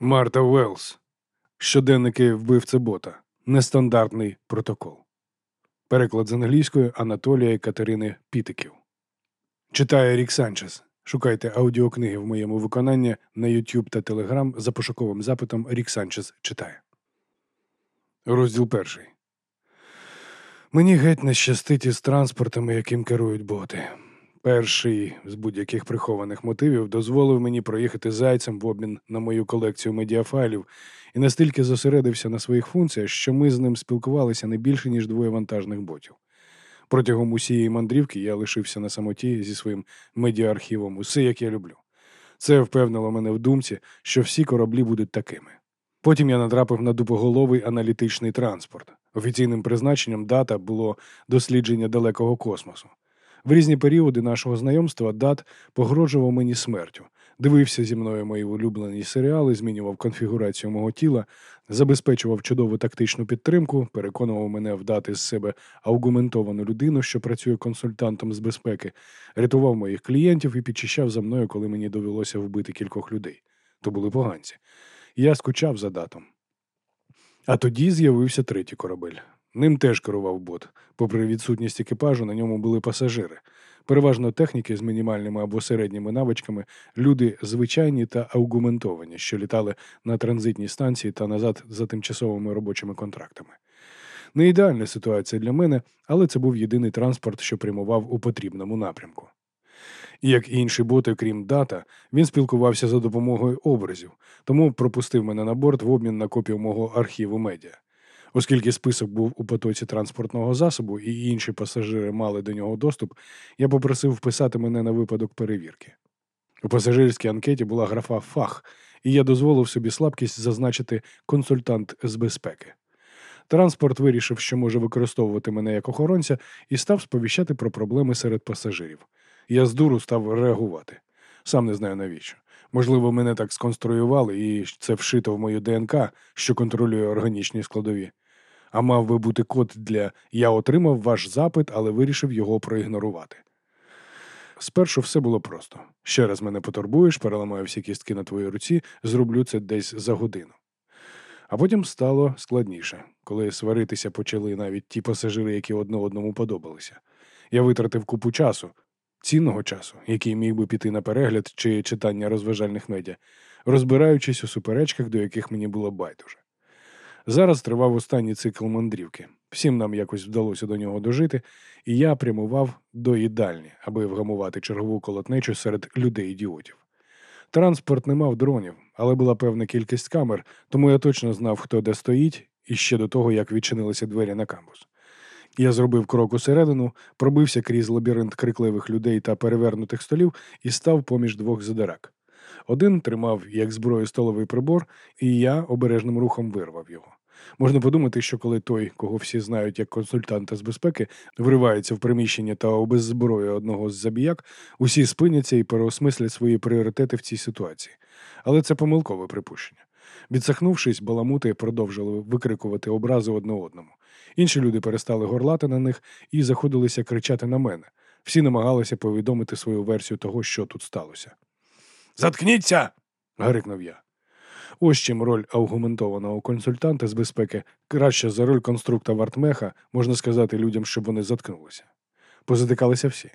Марта Уелс. Щоденники вбивцебота. Нестандартний протокол. Переклад з англійської Анатолія Катерини Пітиків. Читає Рік Санчес. Шукайте аудіокниги в моєму виконанні на YouTube та Telegram за пошуковим запитом Рік Санчес читає. Розділ перший. Мені геть не щастить із транспортами, яким керують боти. Перший з будь-яких прихованих мотивів дозволив мені проїхати зайцем в обмін на мою колекцію медіафайлів і настільки зосередився на своїх функціях, що ми з ним спілкувалися не більше, ніж двоє вантажних ботів. Протягом усієї мандрівки я лишився на самоті зі своїм медіаархівом, усе як я люблю. Це впевнило мене в думці, що всі кораблі будуть такими. Потім я натрапив на дупоголовий аналітичний транспорт. Офіційним призначенням дата було дослідження далекого космосу. В різні періоди нашого знайомства дат погрожував мені смертю, дивився зі мною мої улюблені серіали, змінював конфігурацію мого тіла, забезпечував чудову тактичну підтримку, переконував мене вдати з себе аугументовану людину, що працює консультантом з безпеки, рятував моїх клієнтів і підчищав за мною, коли мені довелося вбити кількох людей. То були поганці. Я скучав за датом. А тоді з'явився третій корабель. Ним теж керував бот. Попри відсутність екіпажу, на ньому були пасажири. Переважно техніки з мінімальними або середніми навичками, люди звичайні та аугументовані, що літали на транзитній станції та назад за тимчасовими робочими контрактами. Не ідеальна ситуація для мене, але це був єдиний транспорт, що прямував у потрібному напрямку. Як і інші боти, крім дата, він спілкувався за допомогою образів, тому пропустив мене на борт в обмін на копію мого архіву медіа. Оскільки список був у потоці транспортного засобу і інші пасажири мали до нього доступ, я попросив вписати мене на випадок перевірки. У пасажирській анкеті була графа фах, і я дозволив собі слабкість зазначити консультант з безпеки. Транспорт вирішив, що може використовувати мене як охоронця, і став сповіщати про проблеми серед пасажирів. Я з дуру став реагувати. Сам не знаю навіщо. Можливо, мене так сконструювали, і це вшито в мою ДНК, що контролює органічні складові. А мав би бути код для я отримав ваш запит, але вирішив його проігнорувати. Спершу все було просто. Ще раз мене потурбуєш, переламаю всі кістки на твоїй руці, зроблю це десь за годину. А потім стало складніше, коли сваритися почали навіть ті пасажири, які одне одному подобалися. Я витратив купу часу, цінного часу, який міг би піти на перегляд чи читання розважальних медіа, розбираючись у суперечках, до яких мені було байдуже. Зараз тривав останній цикл мандрівки. Всім нам якось вдалося до нього дожити, і я прямував до їдальні, аби вгамувати чергову колотнечу серед людей-ідіотів. Транспорт не мав дронів, але була певна кількість камер, тому я точно знав, хто де стоїть, і ще до того, як відчинилися двері на кампус. Я зробив крок усередину, пробився крізь лабіринт крикливих людей та перевернутих столів і став поміж двох задирак. Один тримав як зброю столовий прибор, і я обережним рухом вирвав його. Можна подумати, що коли той, кого всі знають як консультанта з безпеки, вривається в приміщення та обеззброює одного з забіяк, усі спиняться і переосмислять свої пріоритети в цій ситуації. Але це помилкове припущення. Відсахнувшись, баламути продовжили викрикувати образи одне одному. Інші люди перестали горлати на них і заходилися кричати на мене. Всі намагалися повідомити свою версію того, що тут сталося. Заткніться. гарикнув я. Ось чим роль аугментованого консультанта з безпеки краще за роль конструкта Вартмеха можна сказати людям, щоб вони заткнулися. Позатикалися всі.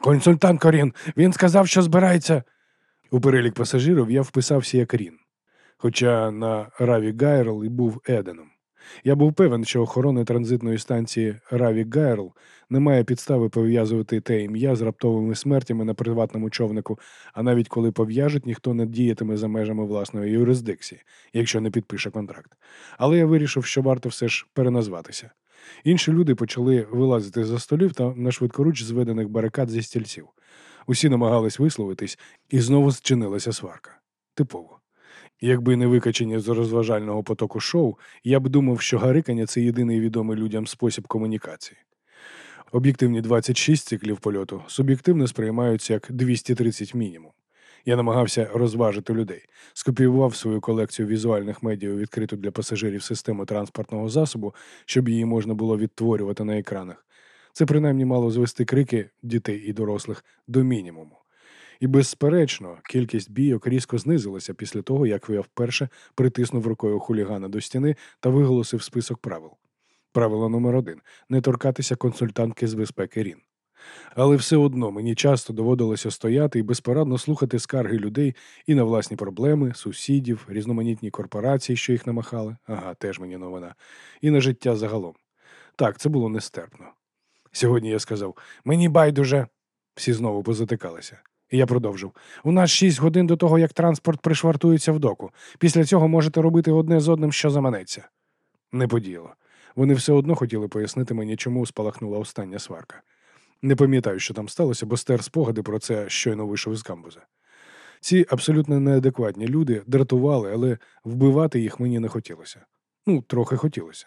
Консультант Корін, він сказав, що збирається. У перелік пасажирів я вписався як Рін. Хоча на Раві Гайрл і був Еденом. Я був певен, що охорони транзитної станції Раві Гайрл не має підстави пов'язувати те ім'я з раптовими смертями на приватному човнику, а навіть коли пов'яжуть, ніхто не діятиме за межами власної юрисдикції, якщо не підпише контракт. Але я вирішив, що варто все ж переназватися. Інші люди почали вилазити за столів та на швидкоруч зведених барикад зі стільців. Усі намагались висловитись, і знову зчинилася сварка. Типово. Якби не викачення з розважального потоку шоу, я б думав, що гарикання це єдиний відомий людям спосіб комунікації. Об'єктивні 26 циклів польоту суб'єктивно сприймаються як 230 мінімум. Я намагався розважити людей, скопіював свою колекцію візуальних медіа, відкриту для пасажирів систему транспортного засобу, щоб її можна було відтворювати на екранах. Це принаймні мало звести крики дітей і дорослих до мінімуму. І, безперечно, кількість бійок різко знизилася після того, як я вперше притиснув рукою хулігана до стіни та виголосив список правил. Правило номер один не торкатися консультантки з безпеки Рін. Але все одно мені часто доводилося стояти і безпорадно слухати скарги людей і на власні проблеми, сусідів, різноманітні корпорації, що їх намахали, ага, теж мені новина, і на життя загалом. Так, це було нестерпно. Сьогодні я сказав мені байдуже. Всі знову позатикалися. Я продовжив. У нас шість годин до того, як транспорт пришвартується в доку. Після цього можете робити одне з одним, що заманеться. Не подіяло. Вони все одно хотіли пояснити мені, чому спалахнула остання сварка. Не пам'ятаю, що там сталося, бо стер спогади про це щойно вийшов з камбуза. Ці абсолютно неадекватні люди дратували, але вбивати їх мені не хотілося. Ну, трохи хотілося.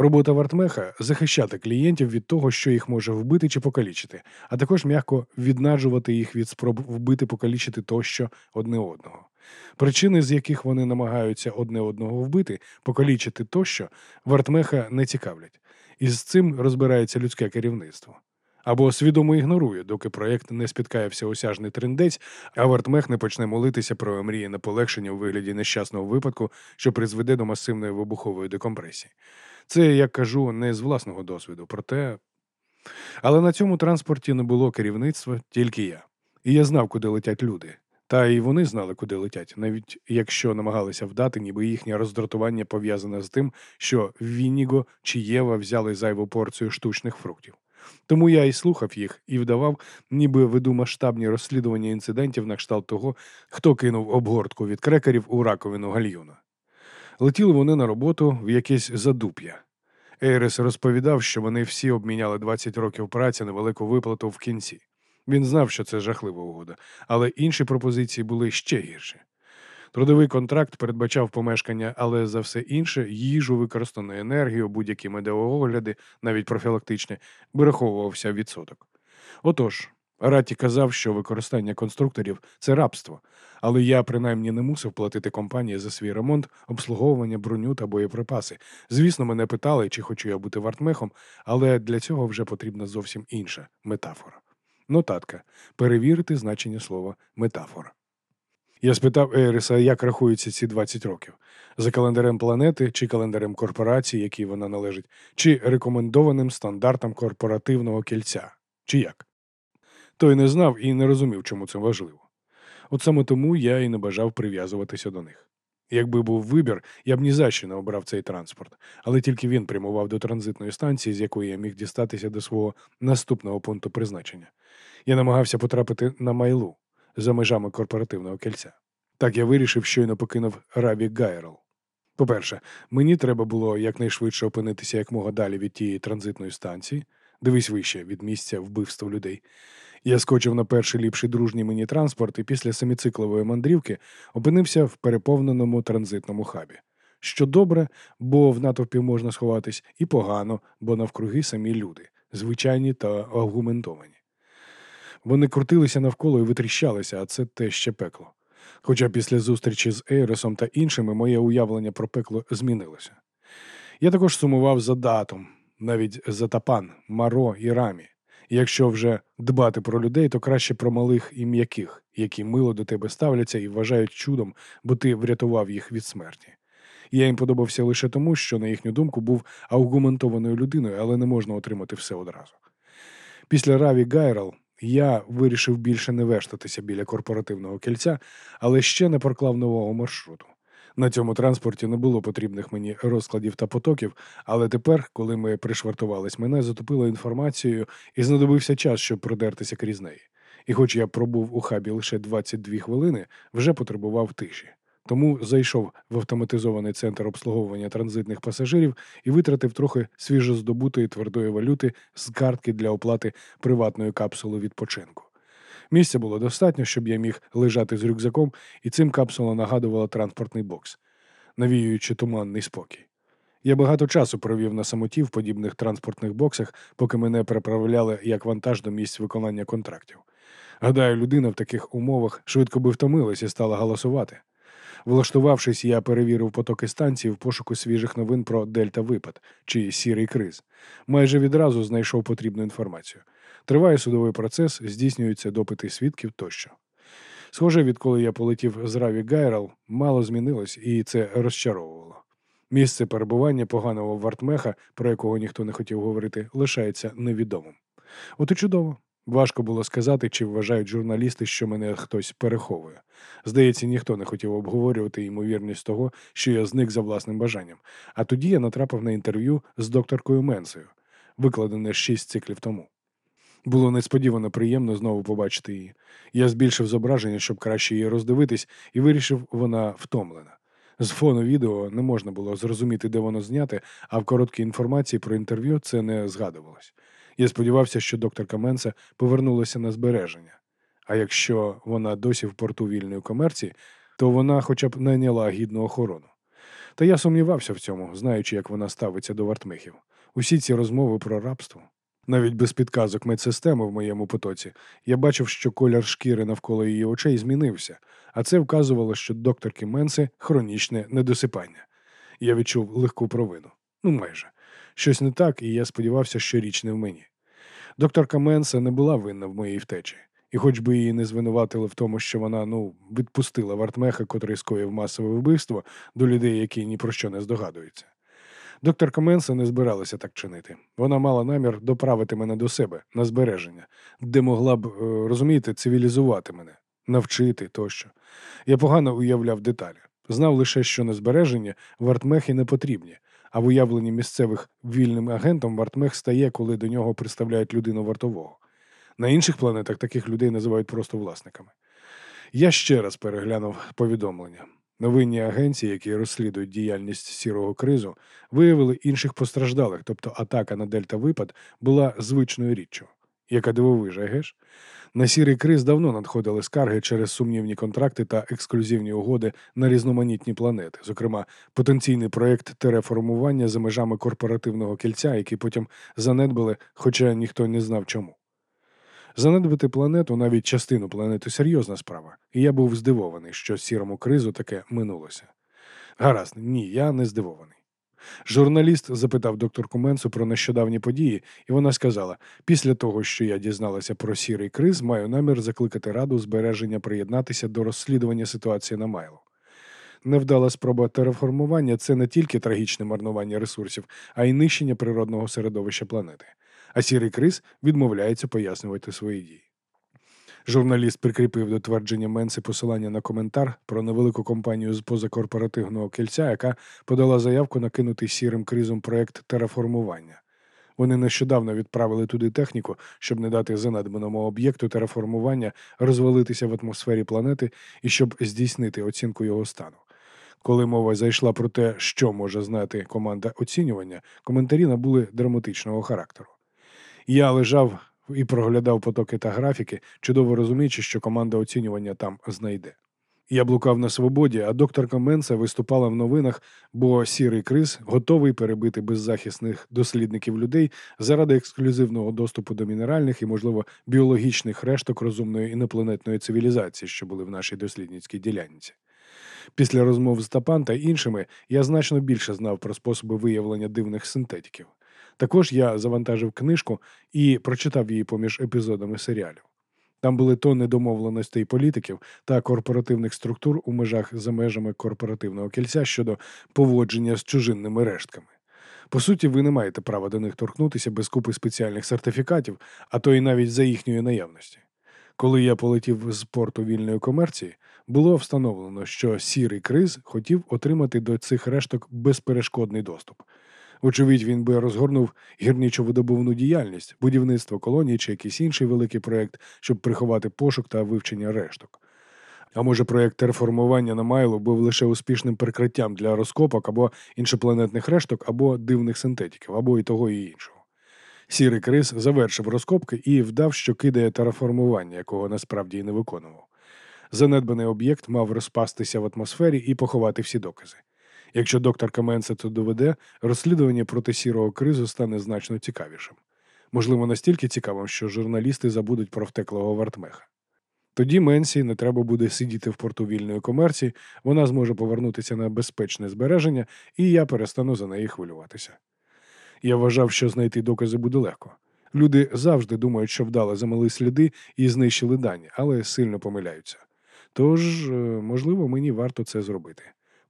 Робота Вартмеха захищати клієнтів від того, що їх може вбити чи покалічити, а також м'яко віднаджувати їх від спроб вбити, покалічити тощо одне одного. Причини, з яких вони намагаються одне одного вбити, покалічити тощо, Вартмеха не цікавлять, і з цим розбирається людське керівництво. Або свідомо ігнорує, доки проєкт не спіткає всеосяжний трендець, а Вартмех не почне молитися про мріяне полегшення у вигляді нещасного випадку, що призведе до масивної вибухової декомпресії. Це як кажу не з власного досвіду, проте. Але на цьому транспорті не було керівництва, тільки я. І я знав, куди летять люди. Та і вони знали, куди летять, навіть якщо намагалися вдати, ніби їхнє роздратування пов'язане з тим, що Вініго чи Єва взяли зайву порцію штучних фруктів. Тому я і слухав їх і вдавав, ніби веду масштабні розслідування інцидентів на кшталт того, хто кинув обгортку від крекерів у раковину гальюна. Летіли вони на роботу в якесь задуп'я. Ейрес розповідав, що вони всі обміняли 20 років праці на велику виплату в кінці. Він знав, що це жахлива угода, але інші пропозиції були ще гірші. Трудовий контракт передбачав помешкання, але за все інше їжу, використану енергію, будь-які медеоогляди, навіть профілактичні, вираховувався відсоток. Отож, Раті казав, що використання конструкторів це рабство, але я принаймні не мусив платити компанії за свій ремонт, обслуговування, броню та боєприпаси. Звісно, мене питали, чи хочу я бути вартмехом, але для цього вже потрібна зовсім інша метафора. Нотатка перевірити значення слова метафора. Я спитав Ериса, як рахуються ці 20 років за календарем планети чи календарем корпорації, якій вона належить, чи рекомендованим стандартам корпоративного кільця, чи як. Той не знав і не розумів, чому це важливо. От саме тому я і не бажав прив'язуватися до них. Якби був вибір, я б ні за що не обрав цей транспорт, але тільки він прямував до транзитної станції, з якої я міг дістатися до свого наступного пункту призначення. Я намагався потрапити на майлу за межами корпоративного кільця. Так я вирішив, щойно покинув Раві Гайрел. По-перше, мені треба було якнайшвидше опинитися якмога далі від тієї транзитної станції, дивись вище від місця вбивства людей. Я скочив на перший ліпший дружній мені транспорт і після семіциклової мандрівки опинився в переповненому транзитному хабі. Що добре, бо в натовпі можна сховатись, і погано, бо навкруги самі люди, звичайні та аргументовані. Вони крутилися навколо і витріщалися, а це те ще пекло. Хоча після зустрічі з Ейросом та іншими моє уявлення про пекло змінилося. Я також сумував за датом, навіть за тапан, маро і рамі. Якщо вже дбати про людей, то краще про малих і м'яких, які мило до тебе ставляться і вважають чудом, бо ти врятував їх від смерті. Я їм подобався лише тому, що, на їхню думку, був аугументованою людиною, але не можна отримати все одразу. Після Раві Гайрал я вирішив більше не вештатися біля корпоративного кільця, але ще не проклав нового маршруту. На цьому транспорті не було потрібних мені розкладів та потоків, але тепер, коли ми пришвартувались, мене затопило інформацією і знадобився час, щоб продертися крізь неї. І хоч я пробув у хабі лише 22 хвилини, вже потребував тиші. Тому зайшов в автоматизований центр обслуговування транзитних пасажирів і витратив трохи свіжоздобутої твердої валюти з картки для оплати приватної капсули відпочинку. Місця було достатньо, щоб я міг лежати з рюкзаком, і цим капсула нагадувала транспортний бокс, навіюючи туманний спокій. Я багато часу провів на самоті в подібних транспортних боксах, поки мене переправляли як вантаж до місць виконання контрактів. Гадаю, людина в таких умовах швидко би втомилась і стала голосувати. Влаштувавшись, я перевірив потоки станції в пошуку свіжих новин про дельта випад чи сірий криз. Майже відразу знайшов потрібну інформацію. Триває судовий процес, здійснюються допити свідків тощо. Схоже, відколи я полетів з Раві Гайрал, мало змінилось, і це розчаровувало. Місце перебування поганого вартмеха, про якого ніхто не хотів говорити, лишається невідомим. От і чудово. Важко було сказати, чи вважають журналісти, що мене хтось переховує. Здається, ніхто не хотів обговорювати ймовірність того, що я зник за власним бажанням. А тоді я натрапив на інтерв'ю з докторкою Менсею, викладене шість циклів тому. Було несподівано приємно знову побачити її. Я збільшив зображення, щоб краще її роздивитись, і вирішив, вона втомлена. З фону відео не можна було зрозуміти, де воно зняте, а в короткій інформації про інтерв'ю це не згадувалось. Я сподівався, що докторка Менса повернулася на збереження. А якщо вона досі в порту вільної комерції, то вона хоча б найняла гідну охорону. Та я сумнівався в цьому, знаючи, як вона ставиться до вартмихів. Усі ці розмови про рабство. Навіть без підказок медсистеми в моєму потоці я бачив, що колір шкіри навколо її очей змінився, а це вказувало, що докторки Менси хронічне недосипання. Я відчув легку провину. Ну майже. Щось не так, і я сподівався, що річ не в мені. Докторка Менса не була винна в моїй втечі, і хоч би її не звинуватили в тому, що вона ну, відпустила вартмеха, котрий скоїв масове вбивство до людей, які ні про що не здогадуються. Докторка Менса не збиралася так чинити. Вона мала намір доправити мене до себе на збереження, де могла б, е, розумієте, цивілізувати мене, навчити тощо. Я погано уявляв деталі. Знав лише, що на збереження вартмехи не потрібні, а в уявленні місцевих вільним агентом вартмех стає, коли до нього представляють людину вартового. На інших планетах таких людей називають просто власниками. Я ще раз переглянув повідомлення. Новинні агенції, які розслідують діяльність сірого кризу, виявили інших постраждалих, тобто атака на дельта випад була звичною річчю. Яка дивовижа, геш? На сірий криз давно надходили скарги через сумнівні контракти та ексклюзивні угоди на різноманітні планети, зокрема, потенційний проєкт тереформування за межами корпоративного кільця, який потім занедбали, хоча ніхто не знав чому. Занедбати планету, навіть частину планети серйозна справа, і я був здивований, що сірому кризу таке минулося. Гаразд, ні, я не здивований. Журналіст запитав докторку Менсу про нещодавні події, і вона сказала: після того, що я дізналася про сірий криз, маю намір закликати раду збереження приєднатися до розслідування ситуації на Майло. Невдала спроба тереформування це не тільки трагічне марнування ресурсів, а й нищення природного середовища планети. А сірий криз відмовляється пояснювати свої дії. Журналіст прикріпив до твердження Менси посилання на коментар про невелику компанію з позакорпоративного кільця, яка подала заявку накинути сірим кризом проект тереформування. Вони нещодавно відправили туди техніку, щоб не дати занедбаному об'єкту тереформування розвалитися в атмосфері планети і щоб здійснити оцінку його стану. Коли мова зайшла про те, що може знати команда оцінювання, коментарі набули драматичного характеру. Я лежав і проглядав потоки та графіки, чудово розуміючи, що команда оцінювання там знайде. Я блукав на свободі, а докторка Менса виступала в новинах, бо сірий криз готовий перебити беззахисних дослідників людей заради ексклюзивного доступу до мінеральних і, можливо, біологічних решток розумної інопланетної цивілізації, що були в нашій дослідницькій ділянці. Після розмов з Тапан та іншими я значно більше знав про способи виявлення дивних синтетиків. Також я завантажив книжку і прочитав її поміж епізодами серіалів. Там були тонни домовленостей політиків та корпоративних структур у межах за межами корпоративного кільця щодо поводження з чужинними рештками. По суті, ви не маєте права до них торкнутися без купи спеціальних сертифікатів, а то і навіть за їхньої наявності. Коли я полетів з порту вільної комерції, було встановлено, що сірий криз хотів отримати до цих решток безперешкодний доступ. Вочевидь, він би розгорнув гірничо-видобувну діяльність, будівництво колонії чи якийсь інший великий проєкт, щоб приховати пошук та вивчення решток. А може, проєкт реформування на Майлу був лише успішним прикриттям для розкопок або іншопланетних решток, або дивних синтетиків, або і того, і іншого. Сірий Крис завершив розкопки і вдав, що кидає тераформування, якого насправді і не виконував. Занедбаний об'єкт мав розпастися в атмосфері і поховати всі докази. Якщо доктор Каменса це доведе, розслідування проти сірого кризу стане значно цікавішим. Можливо, настільки цікавим, що журналісти забудуть про втеклого вартмеха. Тоді Менсі не треба буде сидіти в порту вільної комерції, вона зможе повернутися на безпечне збереження, і я перестану за неї хвилюватися. Я вважав, що знайти докази буде легко. Люди завжди думають, що вдало замили сліди і знищили дані, але сильно помиляються. Тож, е, можливо, мені варто це зробити.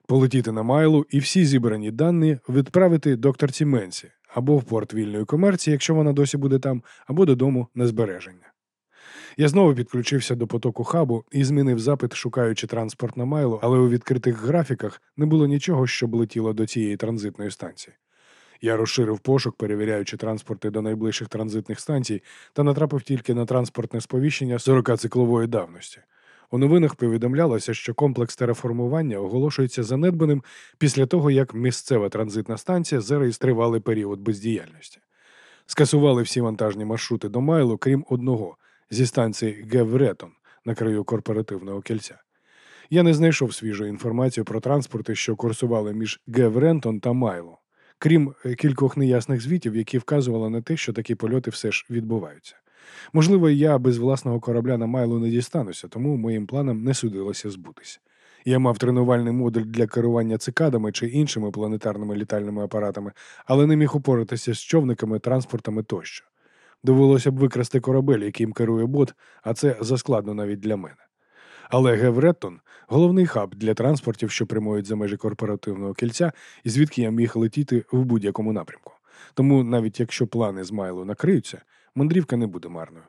Полетіти на Майлу і всі зібрані дані відправити докторці Менсі або в порт вільної комерції, якщо вона досі буде там, або додому на збереження. Я знову підключився до потоку хабу і змінив запит, шукаючи транспорт на Майлу, але у відкритих графіках не було нічого, щоб летіло до цієї транзитної станції. Я розширив пошук, перевіряючи транспорти до найближчих транзитних станцій, та натрапив тільки на транспортне сповіщення 40-циклової давності. У новинах повідомлялося, що комплекс тереформування оголошується занедбаним після того, як місцева транзитна станція зареєстрували період бездіяльності. Скасували всі вантажні маршрути до Майлу, крім одного зі станції Гевретон на краю корпоративного кільця. Я не знайшов свіжу інформацію про транспорти, що курсували між Геврентон та Майло, крім е, кількох неясних звітів, які вказували на те, що такі польоти все ж відбуваються. Можливо, я без власного корабля на Майлу не дістануся, тому моїм планам не судилося збутися. Я мав тренувальний модуль для керування цикадами чи іншими планетарними літальними апаратами, але не міг упоратися з човниками, транспортами тощо. Довелося б викрасти корабель, яким керує бот, а це заскладно навіть для мене. Але Гевреттон головний хаб для транспортів, що прямують за межі корпоративного кільця, і звідки я міг летіти в будь-якому напрямку. Тому навіть якщо плани з Майлу накриються, мандрівка не буде марною.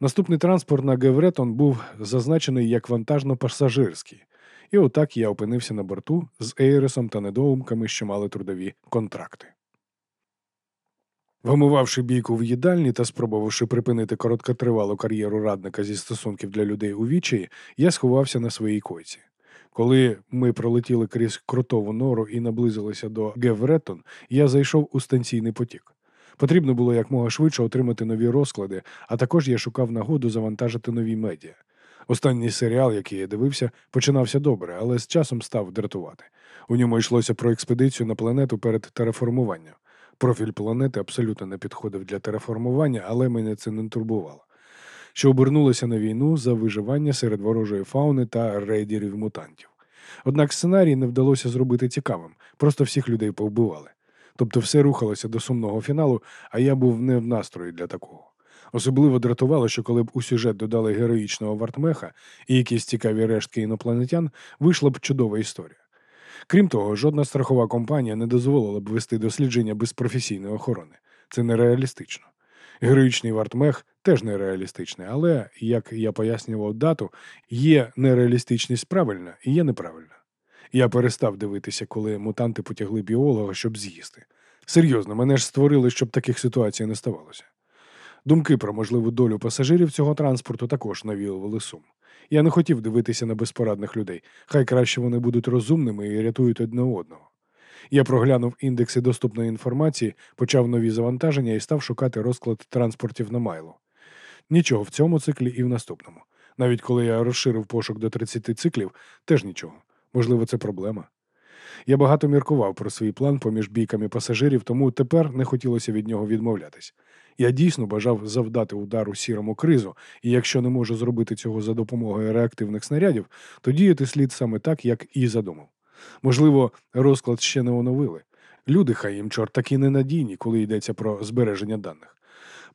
Наступний транспорт на Гевретон був зазначений як вантажно-пасажирський, і отак я опинився на борту з Ейресом та недоумками, що мали трудові контракти. Вимивавши бійку в їдальні та спробувавши припинити короткотривалу кар'єру радника зі стосунків для людей у вічі, я сховався на своїй койці. Коли ми пролетіли крізь крутову нору і наблизилися до Гевретон, я зайшов у станційний потік. Потрібно було якмога швидше отримати нові розклади, а також я шукав нагоду завантажити нові медіа. Останній серіал, який я дивився, починався добре, але з часом став дратувати. У ньому йшлося про експедицію на планету перед тереформуванням. Профіль планети абсолютно не підходив для тереформування, але мене це не турбувало. Що обернулося на війну за виживання серед ворожої фауни та рейдерів мутантів. Однак сценарій не вдалося зробити цікавим, просто всіх людей повбивали. Тобто все рухалося до сумного фіналу, а я був не в настрої для такого. Особливо дратувало, що коли б у сюжет додали героїчного вартмеха і якісь цікаві рештки інопланетян, вийшла б чудова історія. Крім того, жодна страхова компанія не дозволила б вести дослідження без професійної охорони. Це нереалістично. Героїчний вартмех теж нереалістичний, але, як я пояснював дату, є нереалістичність правильна і є неправильна. Я перестав дивитися, коли мутанти потягли біолога, щоб з'їсти. Серйозно, мене ж створили, щоб таких ситуацій не ставалося. Думки про можливу долю пасажирів цього транспорту також навіювали сум. Я не хотів дивитися на безпорадних людей. Хай краще вони будуть розумними і рятують одне одного. Я проглянув індекси доступної інформації, почав нові завантаження і став шукати розклад транспортів на майло. Нічого в цьому циклі і в наступному. Навіть коли я розширив пошук до 30 циклів, теж нічого. Можливо, це проблема. Я багато міркував про свій план поміж бійками пасажирів, тому тепер не хотілося від нього відмовлятись. Я дійсно бажав завдати удару сірому кризу, і якщо не можу зробити цього за допомогою реактивних снарядів, то діяти слід саме так, як і задумав. Можливо, розклад ще не оновили. Люди, хай їм чорт такі ненадійні, коли йдеться про збереження даних.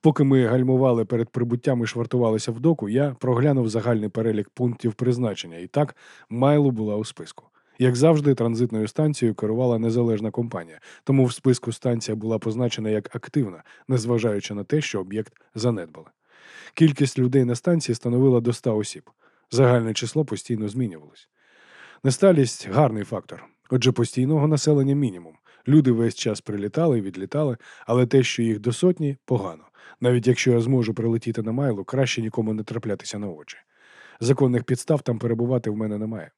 Поки ми гальмували перед прибуттям і швартувалися в доку, я проглянув загальний перелік пунктів призначення, і так Майло була у списку. Як завжди, транзитною станцією керувала незалежна компанія, тому в списку станція була позначена як активна, незважаючи на те, що об'єкт занедбали. Кількість людей на станції становила до 100 осіб. Загальне число постійно змінювалось. Несталість гарний фактор. Отже, постійного населення мінімум. Люди весь час прилітали і відлітали, але те, що їх до сотні, погано. Навіть якщо я зможу прилетіти на майлу, краще нікому не траплятися на очі. Законних підстав там перебувати в мене немає.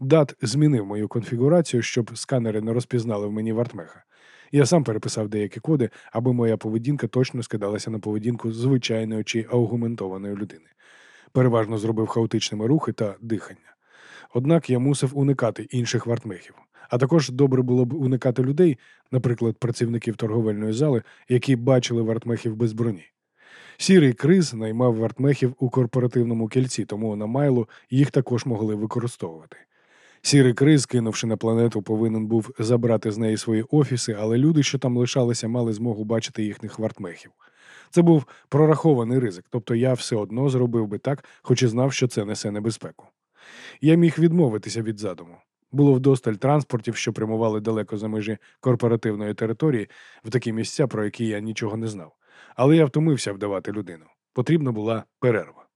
Дат змінив мою конфігурацію, щоб сканери не розпізнали в мені вартмеха. Я сам переписав деякі коди, аби моя поведінка точно скидалася на поведінку звичайної чи аугументованої людини. Переважно зробив хаотичними рухи та дихання. Однак я мусив уникати інших вартмехів. А також добре було б уникати людей, наприклад, працівників торговельної зали, які бачили вартмехів без броні. Сірий криз наймав вартмехів у корпоративному кільці, тому на майлу їх також могли використовувати. Сірий криз, кинувши на планету, повинен був забрати з неї свої офіси, але люди, що там лишалися, мали змогу бачити їхніх вартмехів. Це був прорахований ризик, тобто я все одно зробив би так, хоч і знав, що це несе небезпеку. Я міг відмовитися від задуму. Було вдосталь транспортів, що прямували далеко за межі корпоративної території, в такі місця, про які я нічого не знав. Але я втомився вдавати людину. Потрібна була перерва.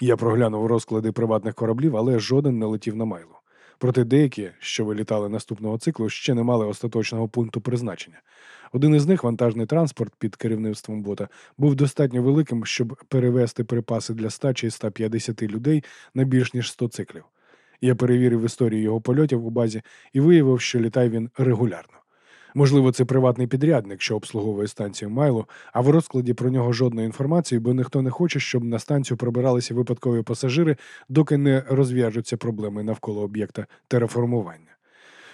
Я проглянув розклади приватних кораблів, але жоден не летів на майлу. Проте деякі, що вилітали наступного циклу, ще не мали остаточного пункту призначення. Один із них, вантажний транспорт під керівництвом бота, був достатньо великим, щоб перевезти припаси для 100 чи 150 людей на більш ніж 100 циклів. Я перевірив історію його польотів у базі і виявив, що літає він регулярно. Можливо, це приватний підрядник, що обслуговує станцію Майло, а в розкладі про нього жодної інформації, бо ніхто не хоче, щоб на станцію пробиралися випадкові пасажири, доки не розв'яжуться проблеми навколо об'єкта тераформування.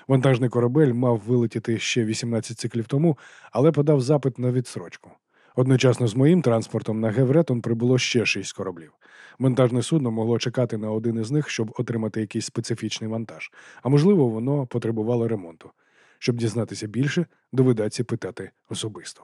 Вантажний корабель мав вилетіти ще 18 циклів тому, але подав запит на відсрочку. Одночасно з моїм транспортом на Гевретон прибуло ще шість кораблів. Монтажне судно могло чекати на один із них, щоб отримати якийсь специфічний вантаж, а можливо, воно потребувало ремонту. Щоб дізнатися більше, доведеться питати особисто.